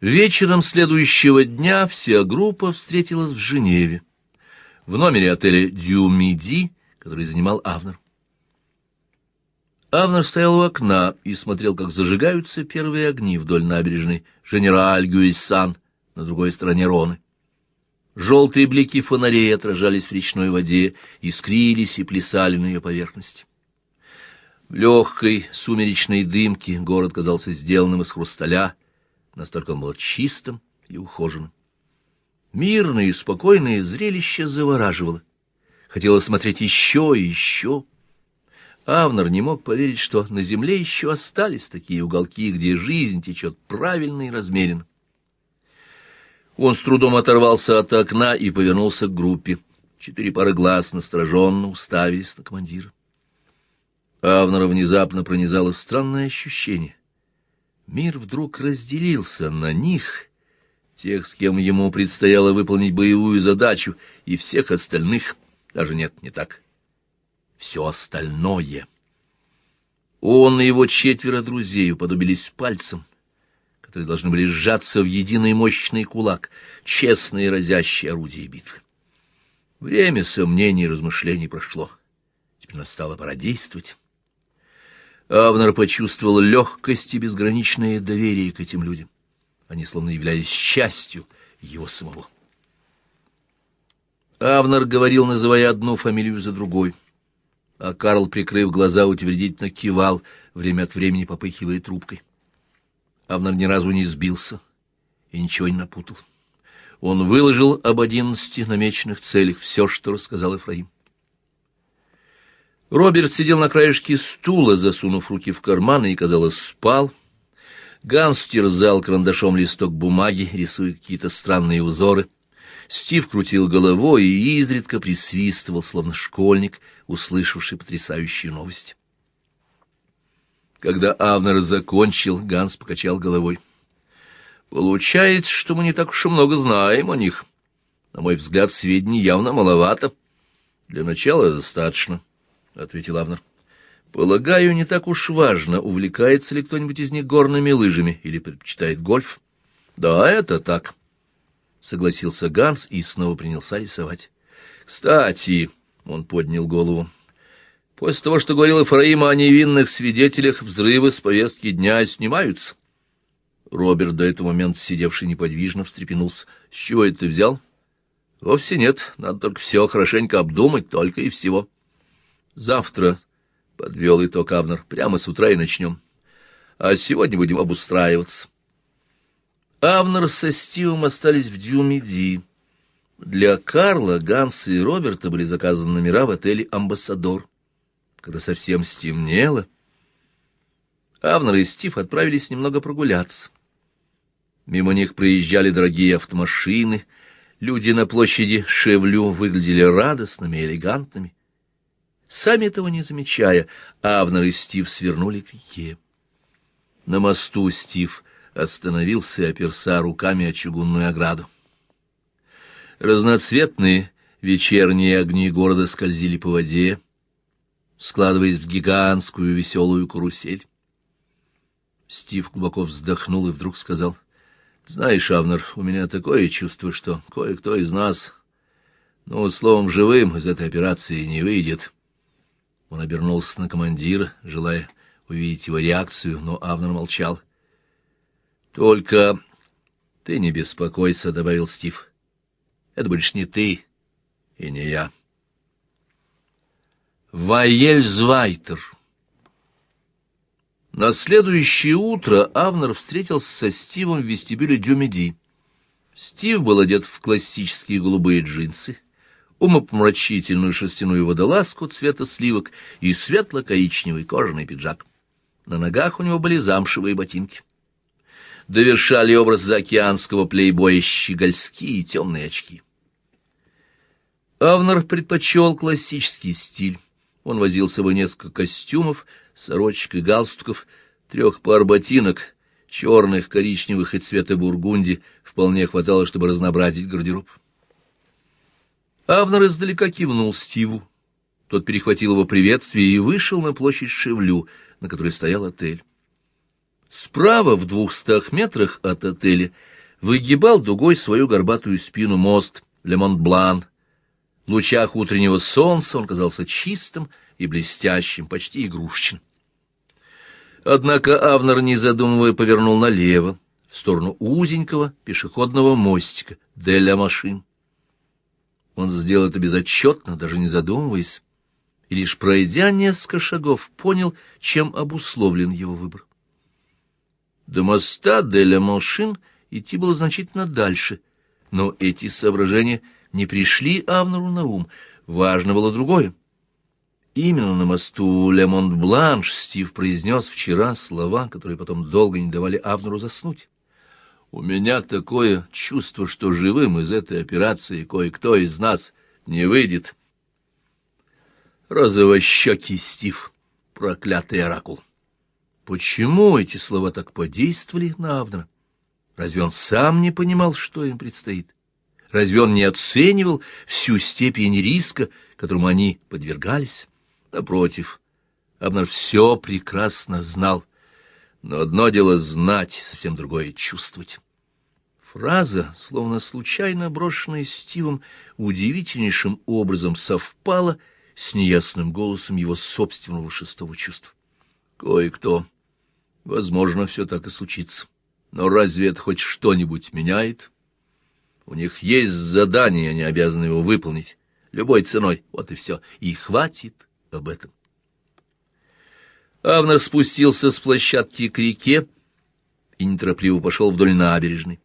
Вечером следующего дня вся группа встретилась в Женеве, в номере отеля «Дюмиди», который занимал Авнер. Авнер стоял у окна и смотрел, как зажигаются первые огни вдоль набережной Женераль Гюйсан на другой стороне Роны. Желтые блики фонарей отражались в речной воде, искрились и плясали на ее поверхности. В легкой сумеречной дымке город казался сделанным из хрусталя, настолько он был чистым и ухоженным. Мирное и спокойное зрелище завораживало. Хотелось смотреть еще и еще. Авнер не мог поверить, что на земле еще остались такие уголки, где жизнь течет правильно и размеренно. Он с трудом оторвался от окна и повернулся к группе. Четыре пары глаз настороженно уставились на командира. Авнера внезапно пронизало странное ощущение. Мир вдруг разделился на них, тех, с кем ему предстояло выполнить боевую задачу, и всех остальных, даже нет, не так, все остальное. Он и его четверо друзей уподобились пальцам, которые должны были сжаться в единый мощный кулак, честные разящие орудия битвы. Время сомнений и размышлений прошло. Теперь настало пора действовать. Авнер почувствовал легкость и безграничное доверие к этим людям. Они словно являлись частью его самого. Авнер говорил, называя одну фамилию за другой, а Карл, прикрыв глаза, утвердительно кивал, время от времени попыхивая трубкой. Авнер ни разу не сбился и ничего не напутал. Он выложил об одиннадцати намеченных целях все, что рассказал Ефраим. Роберт сидел на краешке стула, засунув руки в карманы и, казалось, спал. Ганс терзал карандашом листок бумаги, рисуя какие-то странные узоры. Стив крутил головой и изредка присвистывал, словно школьник, услышавший потрясающие новости. Когда Авнер закончил, Ганс покачал головой. «Получается, что мы не так уж и много знаем о них. На мой взгляд, сведений явно маловато. Для начала достаточно». — ответил Авнер. — Полагаю, не так уж важно, увлекается ли кто-нибудь из них горными лыжами или предпочитает гольф. — Да, это так, — согласился Ганс и снова принялся рисовать. — Кстати, — он поднял голову, — после того, что говорил Эфраима о невинных свидетелях, взрывы с повестки дня снимаются. Роберт, до этого момента сидевший неподвижно, встрепенулся. — С чего это ты взял? — Вовсе нет, надо только все хорошенько обдумать, только и всего. — Завтра, — подвел итог Авнер, — прямо с утра и начнем. А сегодня будем обустраиваться. Авнер со Стивом остались в Дюмиди. Для Карла, Ганса и Роберта были заказаны номера в отеле «Амбассадор». Когда совсем стемнело, Авнер и Стив отправились немного прогуляться. Мимо них проезжали дорогие автомашины, люди на площади Шевлю выглядели радостными и элегантными. Сами этого не замечая, Авнер и Стив свернули к реке. На мосту Стив остановился оперся руками о чугунную ограду. Разноцветные вечерние огни города скользили по воде, складываясь в гигантскую веселую карусель. Стив глубоко вздохнул и вдруг сказал, «Знаешь, Авнер, у меня такое чувство, что кое-кто из нас, ну, словом, живым из этой операции не выйдет». Он обернулся на командира, желая увидеть его реакцию, но Авнер молчал. «Только ты не беспокойся», — добавил Стив. «Это будешь не ты и не я». Вайельзвайтер На следующее утро Авнер встретился со Стивом в вестибюле Дюмеди. Стив был одет в классические голубые джинсы, умопомрачительную шерстяную водолазку цвета сливок и светло-коричневый кожаный пиджак. На ногах у него были замшевые ботинки. Довершали образ заокеанского плейбоя щегольские темные очки. Авнер предпочел классический стиль. Он возил с собой несколько костюмов, сорочек и галстуков, трех пар ботинок, черных, коричневых и цвета бургунди, вполне хватало, чтобы разнообразить гардероб. Авнер издалека кивнул Стиву. Тот перехватил его приветствие и вышел на площадь Шевлю, на которой стоял отель. Справа, в двухстах метрах от отеля, выгибал дугой свою горбатую спину мост Лемонт-Блан. В лучах утреннего солнца он казался чистым и блестящим, почти игрушечным. Однако Авнер, не задумывая, повернул налево, в сторону узенького пешеходного мостика Деля машин. Он сделал это безотчетно, даже не задумываясь, и лишь пройдя несколько шагов, понял, чем обусловлен его выбор. До моста Деля Машин идти было значительно дальше, но эти соображения не пришли Авнеру на ум. Важно было другое. Именно на мосту Лемонт-Бланш Стив произнес вчера слова, которые потом долго не давали Авнеру заснуть. «У меня такое чувство, что живым из этой операции кое-кто из нас не выйдет». Розовощекий Стив, проклятый оракул. Почему эти слова так подействовали на Авнера? Разве он сам не понимал, что им предстоит? Разве он не оценивал всю степень риска, которому они подвергались? Напротив, Абнер все прекрасно знал. Но одно дело знать, совсем другое — чувствовать. Фраза, словно случайно брошенная Стивом, удивительнейшим образом совпала с неясным голосом его собственного шестого чувства. Кое-кто. Возможно, все так и случится. Но разве это хоть что-нибудь меняет? У них есть задание, они обязаны его выполнить. Любой ценой. Вот и все. И хватит об этом. Авнер спустился с площадки к реке и неторопливо пошел вдоль набережной.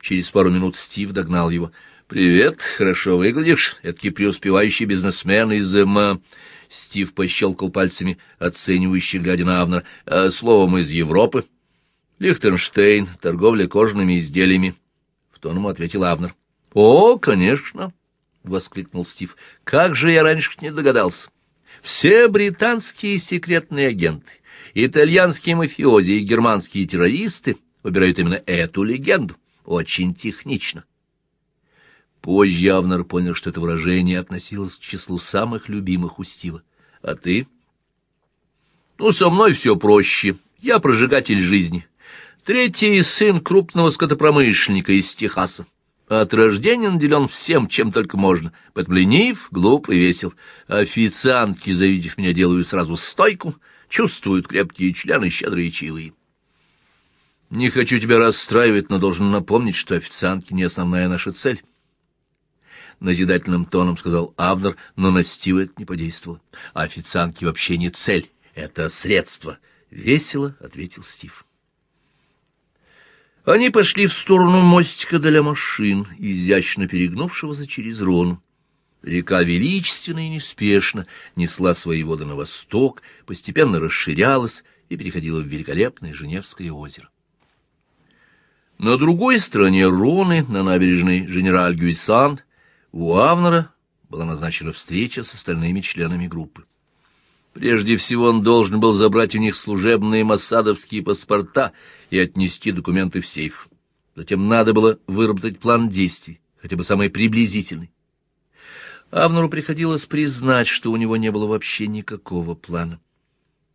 Через пару минут Стив догнал его. «Привет, хорошо выглядишь, эдакий преуспевающий бизнесмен из МА». Стив пощелкал пальцами, оценивающий, глядя на Авнера. «А словом, из Европы?» «Лихтенштейн, торговля кожаными изделиями», — в тон ему ответил Авнер. «О, конечно!» — воскликнул Стив. «Как же я раньше не догадался! Все британские секретные агенты, итальянские мафиози и германские террористы выбирают именно эту легенду. Очень технично». Позже Явнер понял, что это выражение относилось к числу самых любимых у Стива. «А ты?» «Ну, со мной все проще. Я прожигатель жизни. Третий сын крупного скотопромышленника из Техаса. От рождения наделен всем, чем только можно. Поэтому ленив, глуп и весел. Официантки, завидев меня, делают сразу стойку, чувствуют крепкие члены, щедрые чаевые. Не хочу тебя расстраивать, но должен напомнить, что официантки не основная наша цель назидательным тоном сказал Авнер, но на Стива это не подействовало. А официантки вообще не цель, это средство. Весело ответил Стив. Они пошли в сторону мостика для машин, изящно перегнувшегося через Рону. Река величественно и неспешно несла свои воды на восток, постепенно расширялась и переходила в великолепное Женевское озеро. На другой стороне Роны, на набережной Женераль Гюйсан, у Авнера была назначена встреча с остальными членами группы. Прежде всего он должен был забрать у них служебные массадовские паспорта и отнести документы в сейф. Затем надо было выработать план действий, хотя бы самый приблизительный. Авнеру приходилось признать, что у него не было вообще никакого плана.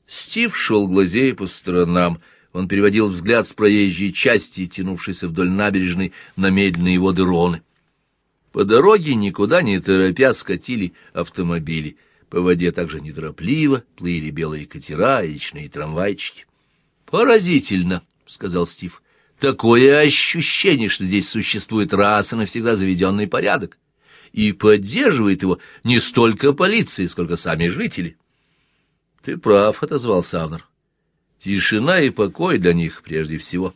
Стив шел глазея по сторонам. Он переводил взгляд с проезжей части, тянувшейся вдоль набережной, на медленные воды Роны. По дороге, никуда не торопя, скатили автомобили. По воде также неторопливо плыли белые катера и речные трамвайчики. «Поразительно», — сказал Стив. «Такое ощущение, что здесь существует раз и навсегда заведенный порядок. И поддерживает его не столько полиция, сколько сами жители». «Ты прав», — отозвался Авнер. «Тишина и покой для них прежде всего».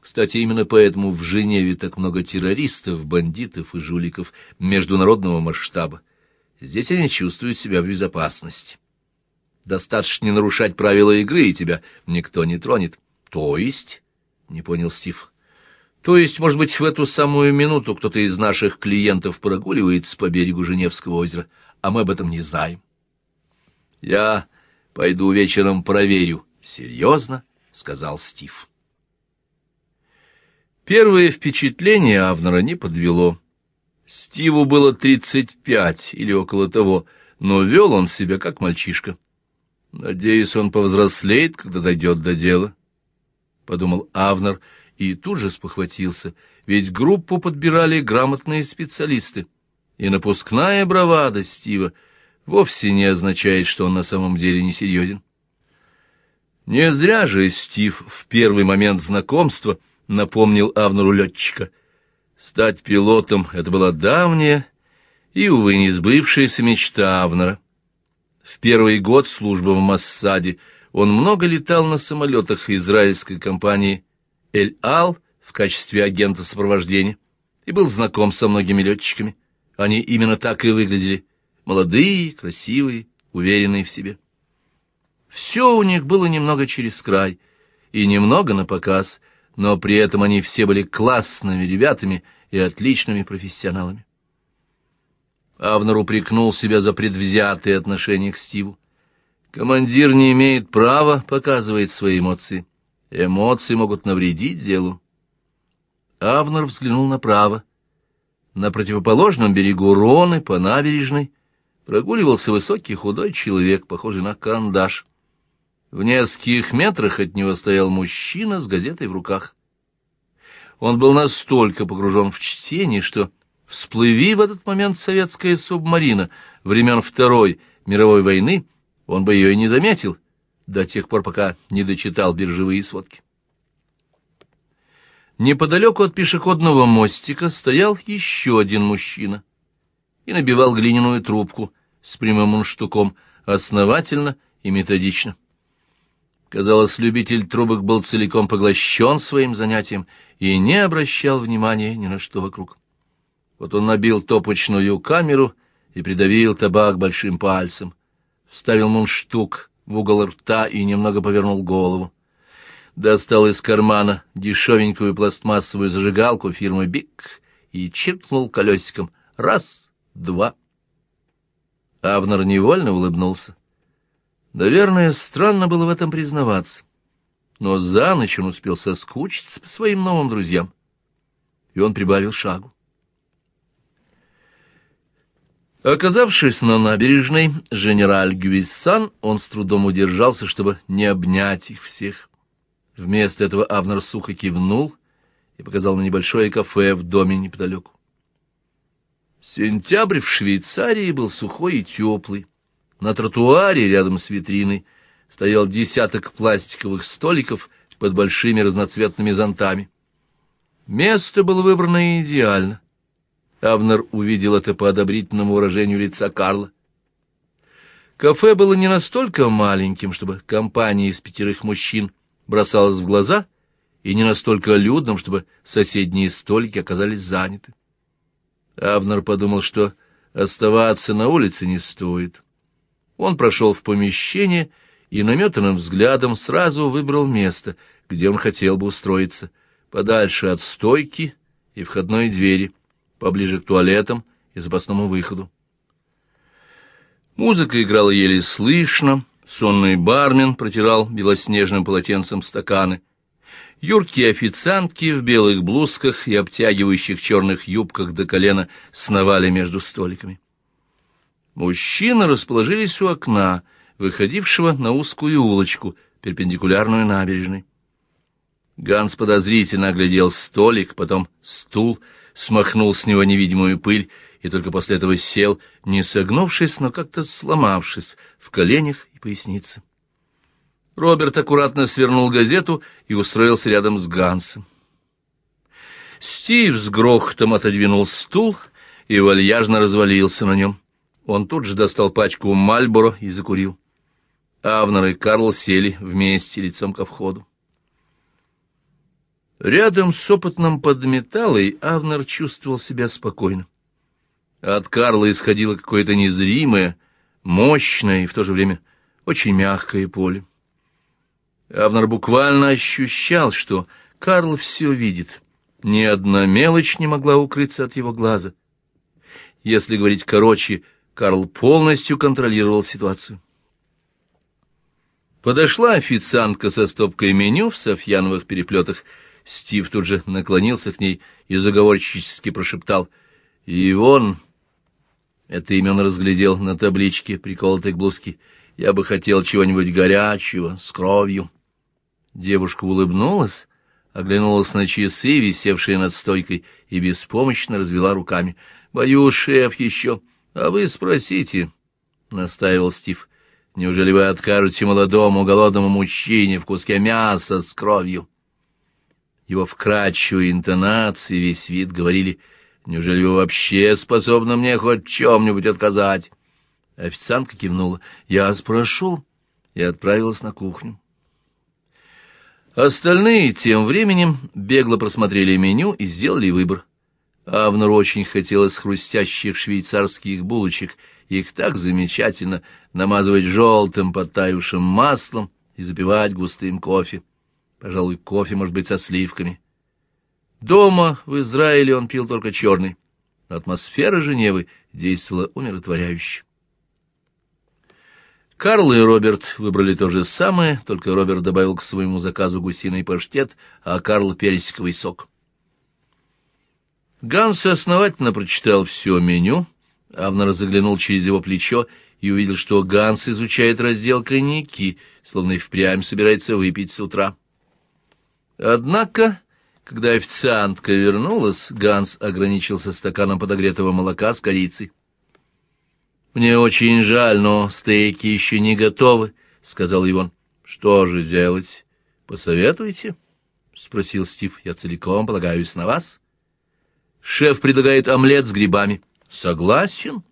Кстати, именно поэтому в Женеве так много террористов, бандитов и жуликов международного масштаба. Здесь они чувствуют себя в безопасности. Достаточно не нарушать правила игры, и тебя никто не тронет. То есть? — не понял Стив. То есть, может быть, в эту самую минуту кто-то из наших клиентов прогуливается по берегу Женевского озера, а мы об этом не знаем. Я пойду вечером проверю. Серьезно? — сказал Стив. Первое впечатление Авнера не подвело. Стиву было тридцать пять или около того, но вел он себя как мальчишка. Надеюсь, он повзрослеет, когда дойдет до дела, — подумал Авнер и тут же спохватился, ведь группу подбирали грамотные специалисты, и напускная бравада Стива вовсе не означает, что он на самом деле несерьезен. Не зря же Стив в первый момент знакомства напомнил Авнеру летчика. Стать пилотом — это была давняя и, увы, не сбывшаяся мечта Авнера. В первый год службы в Массаде он много летал на самолетах израильской компании «Эль-Ал» в качестве агента сопровождения и был знаком со многими летчиками. Они именно так и выглядели. Молодые, красивые, уверенные в себе. Все у них было немного через край и немного на показ, но при этом они все были классными ребятами и отличными профессионалами. Авнер упрекнул себя за предвзятые отношения к Стиву. Командир не имеет права показывать свои эмоции. Эмоции могут навредить делу. Авнер взглянул направо. На противоположном берегу Роны, по набережной, прогуливался высокий худой человек, похожий на кандаш. В нескольких метрах от него стоял мужчина с газетой в руках. Он был настолько погружен в чтение, что Всплыви в этот момент советская субмарина времен Второй мировой войны, он бы ее и не заметил, до тех пор, пока не дочитал биржевые сводки. Неподалеку от пешеходного мостика стоял еще один мужчина и набивал глиняную трубку с прямым мунштуком основательно и методично. Казалось, любитель трубок был целиком поглощен своим занятием и не обращал внимания ни на что вокруг. Вот он набил топочную камеру и придавил табак большим пальцем, вставил мундштук в угол рта и немного повернул голову. Достал из кармана дешевенькую пластмассовую зажигалку фирмы «Бик» и чиркнул колесиком. Раз, два. Авнер невольно улыбнулся. Наверное, странно было в этом признаваться. Но за ночь он успел соскучиться по своим новым друзьям. И он прибавил шагу. Оказавшись на набережной, генераль Гюиссан, он с трудом удержался, чтобы не обнять их всех. Вместо этого Авнер сухо кивнул и показал на небольшое кафе в доме неподалеку. Сентябрь в Швейцарии был сухой и теплый. На тротуаре рядом с витриной стоял десяток пластиковых столиков под большими разноцветными зонтами. Место было выбрано идеально. Авнер увидел это по одобрительному выражению лица Карла. Кафе было не настолько маленьким, чтобы компания из пятерых мужчин бросалась в глаза, и не настолько людным, чтобы соседние столики оказались заняты. Авнер подумал, что оставаться на улице не стоит. Он прошел в помещение и наметанным взглядом сразу выбрал место, где он хотел бы устроиться, подальше от стойки и входной двери — поближе к туалетам и запасному выходу. Музыка играла еле слышно, сонный бармен протирал белоснежным полотенцем стаканы. Юркие официантки в белых блузках и обтягивающих черных юбках до колена сновали между столиками. Мужчины расположились у окна, выходившего на узкую улочку, перпендикулярную набережной. Ганс подозрительно оглядел столик, потом стул, смахнул с него невидимую пыль и только после этого сел, не согнувшись, но как-то сломавшись в коленях и пояснице. Роберт аккуратно свернул газету и устроился рядом с Гансом. Стив с грохотом отодвинул стул и вальяжно развалился на нем. Он тут же достал пачку Мальборо и закурил. Авнер и Карл сели вместе лицом ко входу. Рядом с опытным подметалой Авнер чувствовал себя спокойно. От Карла исходило какое-то незримое, мощное и в то же время очень мягкое поле. Авнер буквально ощущал, что Карл все видит. Ни одна мелочь не могла укрыться от его глаза. Если говорить короче, Карл полностью контролировал ситуацию. Подошла официантка со стопкой меню в софьяновых переплетах Стив тут же наклонился к ней и заговорчески прошептал «Ивон». Это имя он разглядел на табличке, приколотой к блузке. «Я бы хотел чего-нибудь горячего, с кровью». Девушка улыбнулась, оглянулась на часы, висевшие над стойкой, и беспомощно развела руками. «Боюсь, шеф еще. А вы спросите», — настаивал Стив. «Неужели вы откажете молодому голодному мужчине в куске мяса с кровью?» Его вкрадчивые интонации, весь вид говорили, «Неужели вы вообще способны мне хоть чем-нибудь отказать?» Официантка кивнула. «Я спрошу», и отправилась на кухню. Остальные тем временем бегло просмотрели меню и сделали выбор. Авнеру очень хотелось хрустящих швейцарских булочек, их так замечательно намазывать желтым подтаявшим маслом и запивать густым кофе. Пожалуй, кофе может быть со сливками. Дома в Израиле он пил только черный. Атмосфера Женевы действовала умиротворяюще. Карл и Роберт выбрали то же самое, только Роберт добавил к своему заказу гусиный паштет, а Карл — персиковый сок. Ганс основательно прочитал все меню, Авнер заглянул через его плечо и увидел, что Ганс изучает раздел коньяки, словно и впрямь собирается выпить с утра. Однако, когда официантка вернулась, Ганс ограничился стаканом подогретого молока с корицей. «Мне очень жаль, но стейки еще не готовы», — сказал Иван. «Что же делать? Посоветуйте?» — спросил Стив. «Я целиком полагаюсь на вас». «Шеф предлагает омлет с грибами». «Согласен?»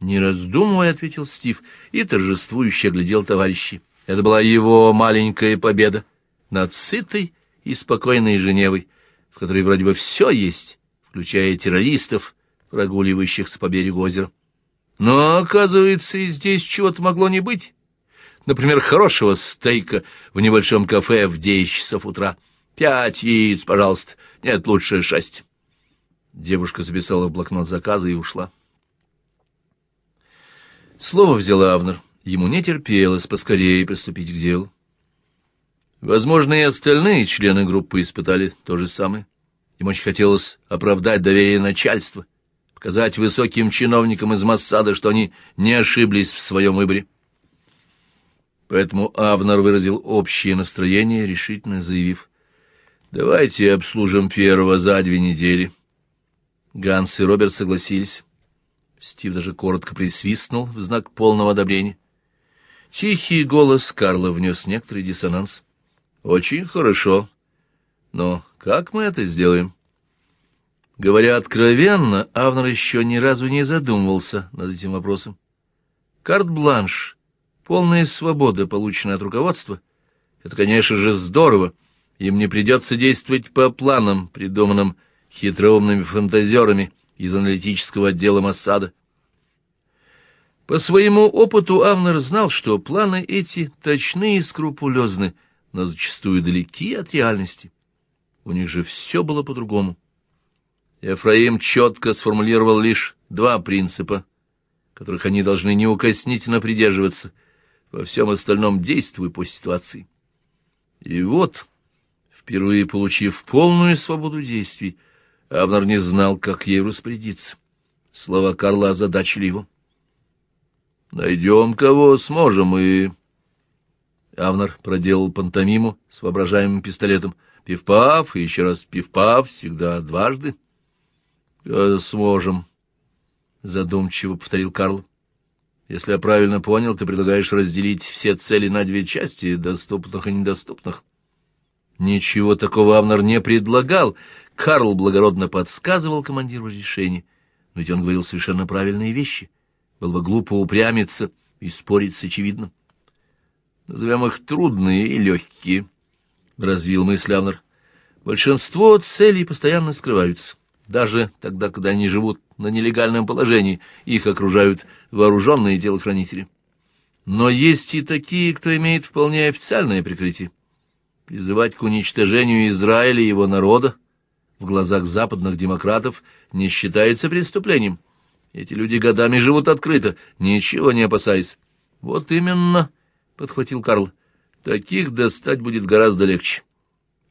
Не раздумывая, ответил Стив и торжествующе оглядел товарищей. Это была его маленькая победа над сытой и спокойной Женевой, в которой вроде бы все есть, включая террористов, прогуливающихся по берегу озера. Но, оказывается, и здесь чего-то могло не быть. Например, хорошего стейка в небольшом кафе в десять часов утра. Пять яиц, пожалуйста. Нет, лучше шесть. Девушка записала в блокнот заказы и ушла. Слово взял Авнер. Ему не терпелось поскорее приступить к делу. Возможно, и остальные члены группы испытали то же самое. Им очень хотелось оправдать доверие начальства показать высоким чиновникам из Массада, что они не ошиблись в своем выборе. Поэтому Авнер выразил общее настроение, решительно заявив, «Давайте обслужим первого за две недели». Ганс и Роберт согласились. Стив даже коротко присвистнул в знак полного одобрения. Тихий голос Карла внес некоторый диссонанс. «Очень хорошо. Но как мы это сделаем?» Говоря откровенно, Авнер еще ни разу не задумывался над этим вопросом. Карт-бланш, полная свобода, полученная от руководства, это, конечно же, здорово. Им не придется действовать по планам, придуманным хитроумными фантазерами из аналитического отдела Моссада. По своему опыту Авнер знал, что планы эти точны и скрупулезны, но зачастую далеки от реальности. У них же все было по-другому. Ефраим четко сформулировал лишь два принципа, которых они должны неукоснительно придерживаться, во всем остальном действуя по ситуации. И вот, впервые получив полную свободу действий, Авнер не знал, как ей распорядиться. Слова Карла озадачили его. «Найдем, кого сможем, и...» Авнер проделал пантомиму с воображаемым пистолетом. «Пивпав, и еще раз пивпав, всегда дважды». Э, «Сможем», — задумчиво повторил Карл. «Если я правильно понял, ты предлагаешь разделить все цели на две части, доступных и недоступных». Ничего такого Авнер не предлагал. Карл благородно подсказывал командиру решение. Но ведь он говорил совершенно правильные вещи. Было бы глупо упрямиться и спорить с очевидным. Назовем их трудные и легкие, — развил мысль Авнер. Большинство целей постоянно скрываются. Даже тогда, когда они живут на нелегальном положении, их окружают вооруженные телохранители. Но есть и такие, кто имеет вполне официальное прикрытие. Призывать к уничтожению Израиля и его народа в глазах западных демократов не считается преступлением. Эти люди годами живут открыто, ничего не опасаясь. Вот именно, — подхватил Карл, — таких достать будет гораздо легче.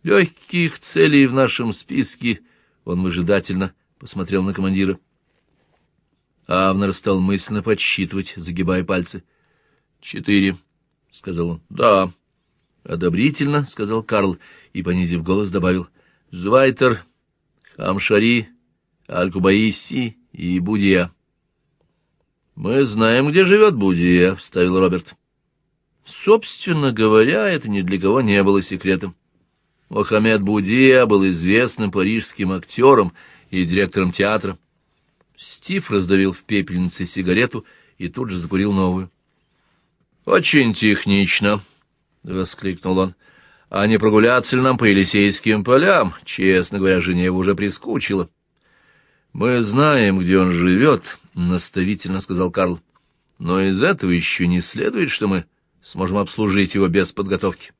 Легких целей в нашем списке — он выжидательно посмотрел на командира. Авнер стал мысленно подсчитывать, загибая пальцы. «Четыре», — сказал он. «Да». Одобрительно, — сказал Карл, и, понизив голос, добавил. — Звайтер, Хамшари, Аль-Кубаиси и Будия. — Мы знаем, где живет Будия, — вставил Роберт. Собственно говоря, это ни для кого не было секретом. Мохаммед Будия был известным парижским актером и директором театра. Стив раздавил в пепельнице сигарету и тут же закурил новую. «Очень технично», — воскликнул он. «А не прогуляться ли нам по Елисейским полям? Честно говоря, Женева уже прискучила». «Мы знаем, где он живет», — наставительно сказал Карл. «Но из этого еще не следует, что мы сможем обслужить его без подготовки».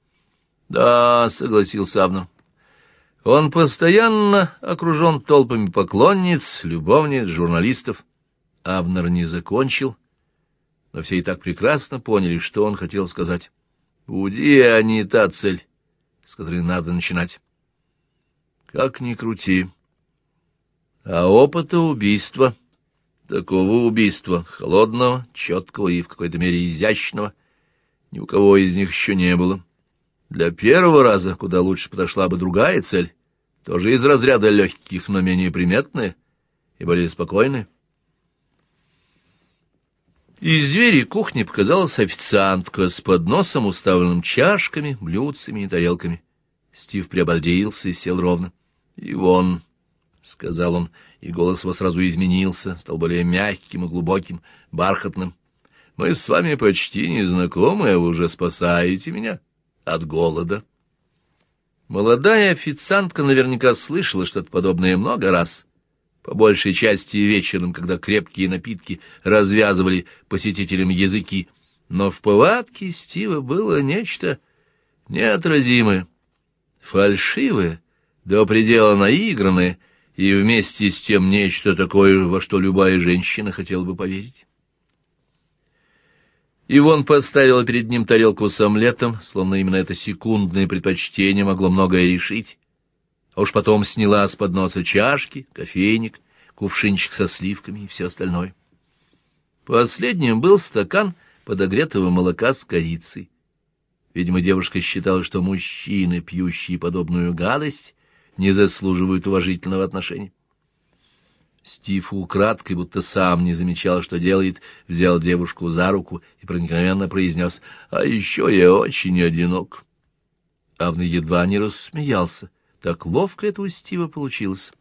«Да», — согласился Авнер. «Он постоянно окружен толпами поклонниц, любовниц, журналистов». Авнер не закончил, но все и так прекрасно поняли, что он хотел сказать. «Удия не та цель, с которой надо начинать». «Как ни крути». А опыта убийства, такого убийства, холодного, четкого и в какой-то мере изящного, ни у кого из них еще не было. Для первого раза куда лучше подошла бы другая цель, тоже из разряда легких, но менее приметная и более спокойная. Из двери кухни показалась официантка с подносом, уставленным чашками, блюдцами и тарелками. Стив приободрился и сел ровно. «И вон», — сказал он, и голос его сразу изменился, стал более мягким и глубоким, бархатным. «Мы с вами почти не знакомы, а вы уже спасаете меня от голода». Молодая официантка наверняка слышала что-то подобное много раз — по большей части вечером, когда крепкие напитки развязывали посетителям языки, но в повадке Стива было нечто неотразимое, фальшивое, до предела наигранное и вместе с тем нечто такое, во что любая женщина хотела бы поверить. Ивон поставила перед ним тарелку с омлетом, словно именно это секундное предпочтение могло многое решить а уж потом сняла с подноса чашки, кофейник, кувшинчик со сливками и все остальное. Последним был стакан подогретого молока с корицей. Видимо, девушка считала, что мужчины, пьющие подобную гадость, не заслуживают уважительного отношения. Стив украдкой, будто сам не замечал, что делает, взял девушку за руку и проникновенно произнес «А еще я очень одинок». Авна едва не рассмеялся. Так ловко это у Стива получилось.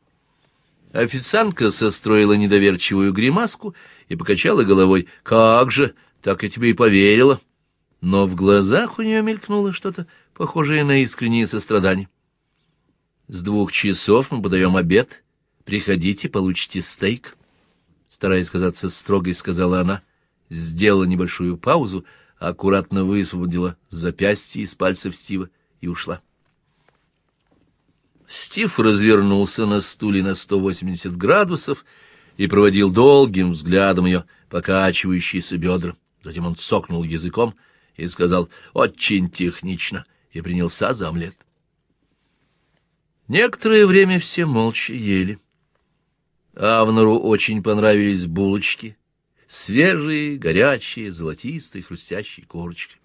Официантка состроила недоверчивую гримаску и покачала головой. «Как же, так я тебе и поверила». Но в глазах у нее мелькнуло что-то похожее на искреннее сострадание. «С двух часов мы подаем обед. Приходите, получите стейк». Стараясь казаться строгой, сказала она, сделала небольшую паузу, аккуратно высвободила запястье из пальцев Стива и ушла. Стив развернулся на стуле на 180 градусов и проводил долгим взглядом ее покачивающиеся бедра. Затем он цокнул языком и сказал «очень технично» и принялся за омлет. Некоторое время все молча ели. Авнору очень понравились булочки, свежие, горячие, золотистые, хрустящие корочки.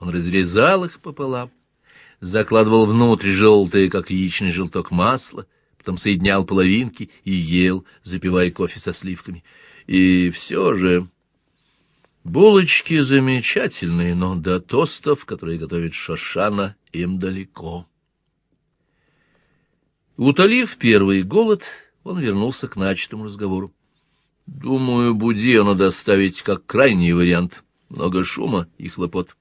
Он разрезал их пополам закладывал внутрь желтое, как яичный желток, масло, потом соединял половинки и ел, запивая кофе со сливками. И все же... Булочки замечательные, но до тостов, которые готовит Шошана, им далеко. Утолив первый голод, он вернулся к начатому разговору. Думаю, Буди надо доставить как крайний вариант. Много шума и хлопот.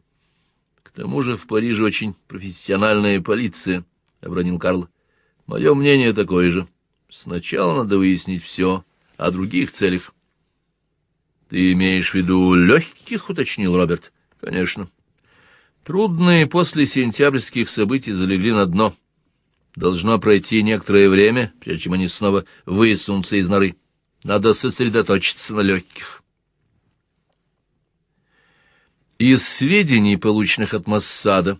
К тому же в Париже очень профессиональная полиция, — обронил Карл. Мое мнение такое же. Сначала надо выяснить все о других целях. Ты имеешь в виду легких, — уточнил Роберт. Конечно. Трудные после сентябрьских событий залегли на дно. Должно пройти некоторое время, прежде чем они снова высунутся из норы. Надо сосредоточиться на легких. Из сведений, полученных от Массада,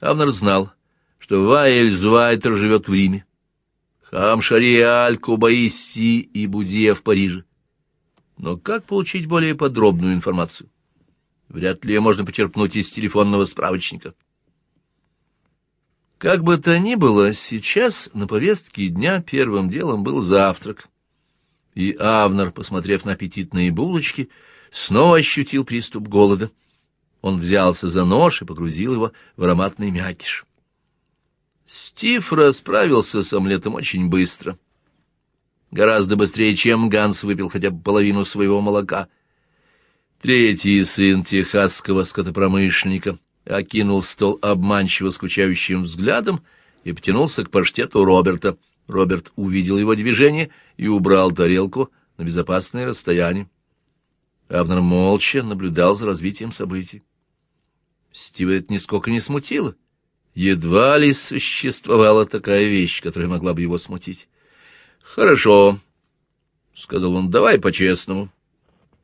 Авнер знал, что Ваэль Зуайтер живет в Риме, Хамшариаль, Кубаиси и Будия в Париже. Но как получить более подробную информацию? Вряд ли ее можно почерпнуть из телефонного справочника. Как бы то ни было, сейчас на повестке дня первым делом был завтрак. И Авнер, посмотрев на аппетитные булочки, снова ощутил приступ голода. Он взялся за нож и погрузил его в ароматный мякиш. Стив расправился с омлетом очень быстро. Гораздо быстрее, чем Ганс выпил хотя бы половину своего молока. Третий сын техасского скотопромышленника окинул стол обманчиво скучающим взглядом и потянулся к паштету Роберта. Роберт увидел его движение и убрал тарелку на безопасное расстояние. Авнер молча наблюдал за развитием событий. Стива это нисколько не смутило. Едва ли существовала такая вещь, которая могла бы его смутить. «Хорошо», — сказал он, — «давай по-честному».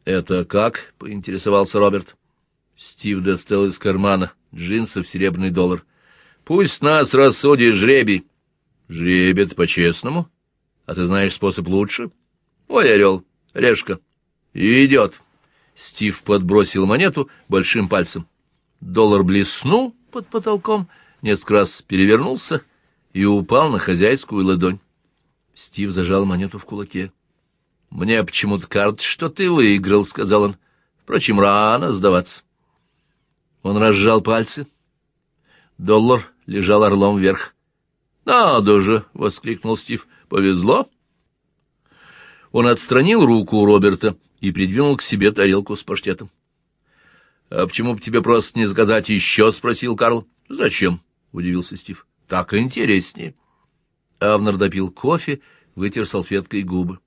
«Это как?» — поинтересовался Роберт. Стив достал из кармана джинсов серебряный доллар. «Пусть нас рассудит жребий». «Жребий по-честному? А ты знаешь способ лучше?» «Ой, орел, решка». «Идет». Стив подбросил монету большим пальцем. Доллар блеснул под потолком, несколько раз перевернулся и упал на хозяйскую ладонь. Стив зажал монету в кулаке. «Мне почему-то кажется, что ты выиграл», — сказал он. «Впрочем, рано сдаваться». Он разжал пальцы. Доллар лежал орлом вверх. «Надо же!» — воскликнул Стив. «Повезло!» Он отстранил руку у Роберта и придвинул к себе тарелку с паштетом. «А почему бы тебе просто не заказать еще?» — спросил Карл. «Зачем?» — удивился Стив. «Так интереснее». Авнер допил кофе, вытер салфеткой губы.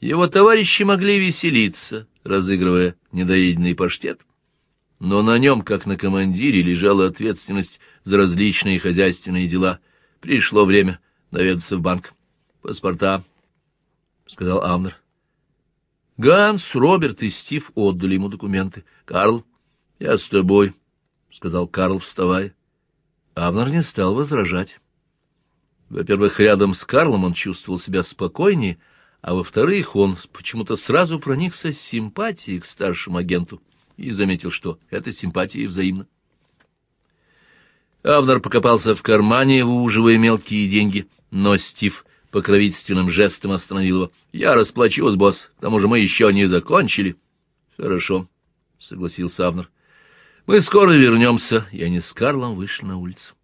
Его товарищи могли веселиться, разыгрывая недоеденный паштет, но на нем, как на командире, лежала ответственность за различные хозяйственные дела. Пришло время наведаться в банк. «Паспорта», — сказал Авнер. Ганс, Роберт и Стив отдали ему документы. «Карл, я с тобой», — сказал Карл, вставая. Авнер не стал возражать. Во-первых, рядом с Карлом он чувствовал себя спокойнее, а во-вторых, он почему-то сразу проникся с симпатией к старшему агенту и заметил, что эта симпатия взаимна. Авнер покопался в кармане, выуживая мелкие деньги, но Стив покровительственным жестом остановил его. «Я расплачусь, босс, к тому же мы еще не закончили». «Хорошо», — согласился Авнер. «Мы скоро вернемся», и они с Карлом вышли на улицу.